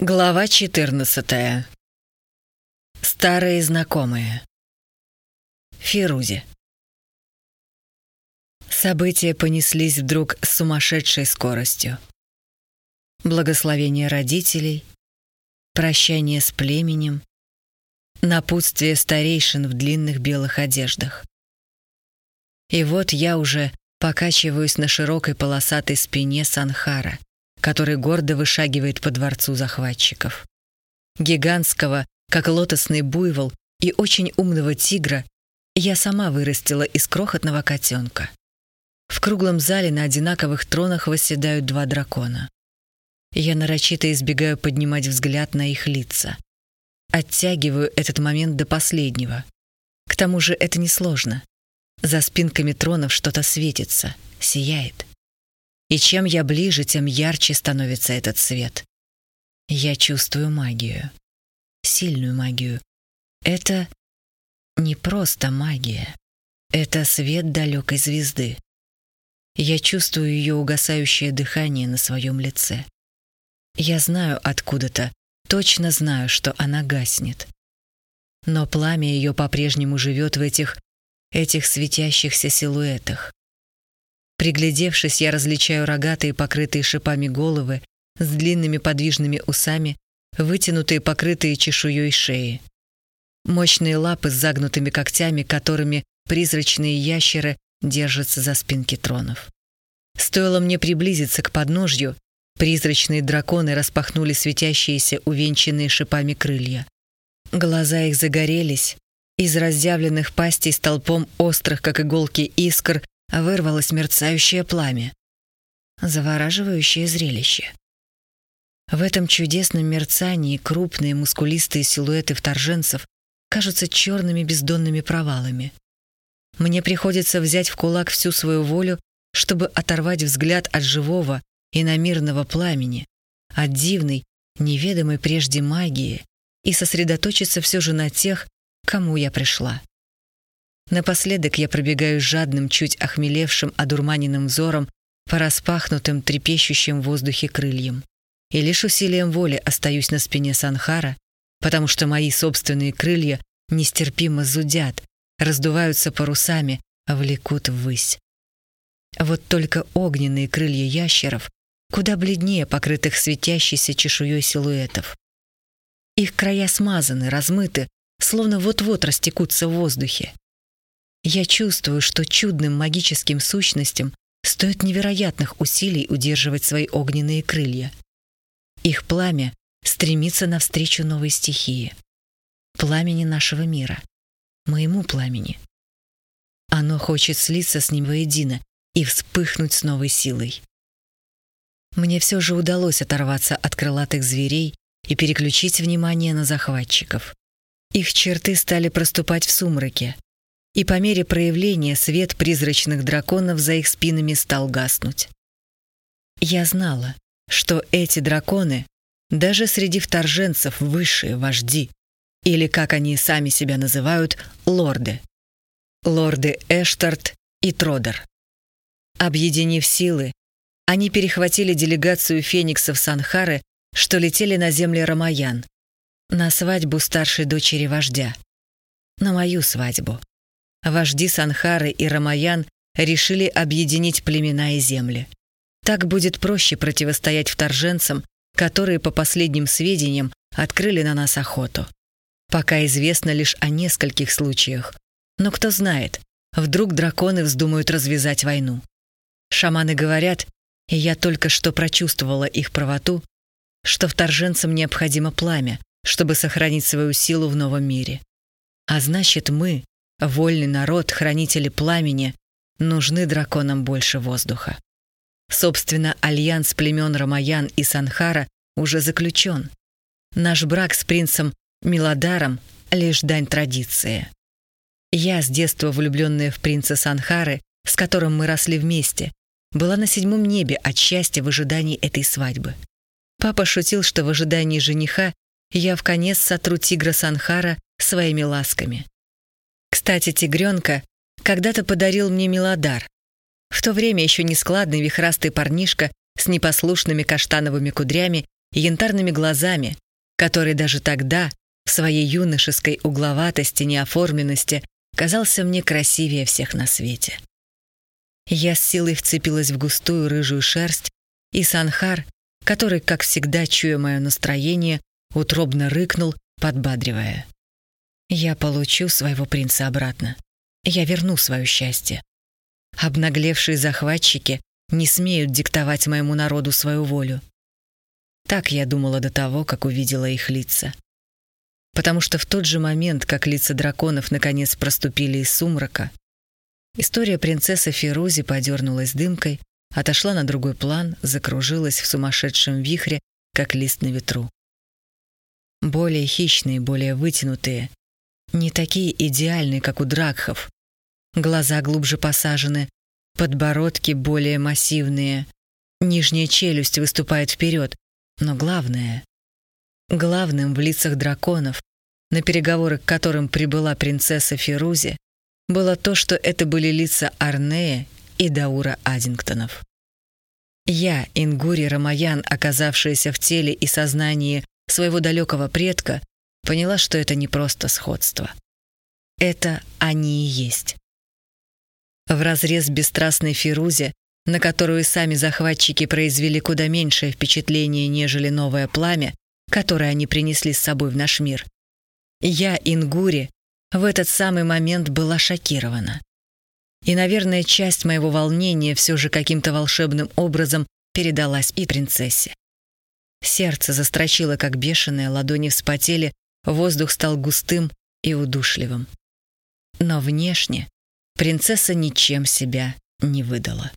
Глава 14. Старые знакомые. Фирузи. События понеслись вдруг с сумасшедшей скоростью. Благословение родителей, прощание с племенем, напутствие старейшин в длинных белых одеждах. И вот я уже покачиваюсь на широкой полосатой спине Санхара — который гордо вышагивает по дворцу захватчиков. Гигантского, как лотосный буйвол, и очень умного тигра я сама вырастила из крохотного котенка. В круглом зале на одинаковых тронах восседают два дракона. Я нарочито избегаю поднимать взгляд на их лица. Оттягиваю этот момент до последнего. К тому же это несложно. За спинками тронов что-то светится, сияет. И чем я ближе, тем ярче становится этот свет. Я чувствую магию. Сильную магию. Это не просто магия. Это свет далекой звезды. Я чувствую ее угасающее дыхание на своем лице. Я знаю откуда-то, точно знаю, что она гаснет. Но пламя ее по-прежнему живет в этих, этих светящихся силуэтах. Приглядевшись, я различаю рогатые, покрытые шипами головы, с длинными подвижными усами, вытянутые, покрытые чешуей шеи. Мощные лапы с загнутыми когтями, которыми призрачные ящеры держатся за спинки тронов. Стоило мне приблизиться к подножью, призрачные драконы распахнули светящиеся, увенчанные шипами крылья. Глаза их загорелись, из разъявленных пастей столпом острых, как иголки, искр вырвалось мерцающее пламя. Завораживающее зрелище. В этом чудесном мерцании крупные мускулистые силуэты вторженцев кажутся черными бездонными провалами. Мне приходится взять в кулак всю свою волю, чтобы оторвать взгляд от живого и намирного пламени, от дивной, неведомой прежде магии и сосредоточиться все же на тех, кому я пришла. Напоследок я пробегаю жадным, чуть охмелевшим, одурманенным взором по распахнутым, трепещущим в воздухе крыльям. И лишь усилием воли остаюсь на спине Санхара, потому что мои собственные крылья нестерпимо зудят, раздуваются парусами, а влекут ввысь. Вот только огненные крылья ящеров куда бледнее покрытых светящейся чешуей силуэтов. Их края смазаны, размыты, словно вот-вот растекутся в воздухе. Я чувствую, что чудным магическим сущностям стоит невероятных усилий удерживать свои огненные крылья. Их пламя стремится навстречу новой стихии. Пламени нашего мира. Моему пламени. Оно хочет слиться с ним воедино и вспыхнуть с новой силой. Мне все же удалось оторваться от крылатых зверей и переключить внимание на захватчиков. Их черты стали проступать в сумраке, и по мере проявления свет призрачных драконов за их спинами стал гаснуть. Я знала, что эти драконы даже среди вторженцев высшие вожди, или, как они сами себя называют, лорды. Лорды Эштарт и Тродер. Объединив силы, они перехватили делегацию фениксов Санхары, что летели на земли Рамаян, на свадьбу старшей дочери вождя. На мою свадьбу вожди Санхары и Рамаян решили объединить племена и земли. Так будет проще противостоять вторженцам, которые, по последним сведениям, открыли на нас охоту. Пока известно лишь о нескольких случаях. Но кто знает, вдруг драконы вздумают развязать войну. Шаманы говорят, и я только что прочувствовала их правоту, что вторженцам необходимо пламя, чтобы сохранить свою силу в новом мире. А значит, мы, Вольный народ, хранители пламени, нужны драконам больше воздуха. Собственно, альянс племен Рамаян и Санхара уже заключен. Наш брак с принцем Милодаром — лишь дань традиции. Я, с детства влюбленная в принца Санхары, с которым мы росли вместе, была на седьмом небе от счастья в ожидании этой свадьбы. Папа шутил, что в ожидании жениха я в конец сотру тигра Санхара своими ласками. Кстати, тигренка когда-то подарил мне Милодар. В то время еще нескладный вихрастый парнишка с непослушными каштановыми кудрями и янтарными глазами, который даже тогда, в своей юношеской угловатости, неоформленности, казался мне красивее всех на свете. Я с силой вцепилась в густую рыжую шерсть, и Санхар, который, как всегда, чуя мое настроение, утробно рыкнул, подбадривая. «Я получу своего принца обратно. Я верну свое счастье. Обнаглевшие захватчики не смеют диктовать моему народу свою волю. Так я думала до того, как увидела их лица. Потому что в тот же момент, как лица драконов наконец проступили из сумрака, история принцессы Фирузи подернулась дымкой, отошла на другой план, закружилась в сумасшедшем вихре, как лист на ветру. Более хищные, более вытянутые, не такие идеальные, как у дракхов. Глаза глубже посажены, подбородки более массивные, нижняя челюсть выступает вперед, но главное... Главным в лицах драконов, на переговоры к которым прибыла принцесса Фирузи, было то, что это были лица Арнея и Даура Аддингтонов. Я, Ингури Рамаян, оказавшаяся в теле и сознании своего далекого предка, поняла, что это не просто сходство. Это они и есть. В разрез бесстрастной Фирузе на которую сами захватчики произвели куда меньшее впечатление, нежели новое пламя, которое они принесли с собой в наш мир. Я, Ингури, в этот самый момент была шокирована. И, наверное, часть моего волнения все же каким-то волшебным образом передалась и принцессе. Сердце застрочило, как бешеное, ладони вспотели, воздух стал густым и удушливым. Но внешне принцесса ничем себя не выдала.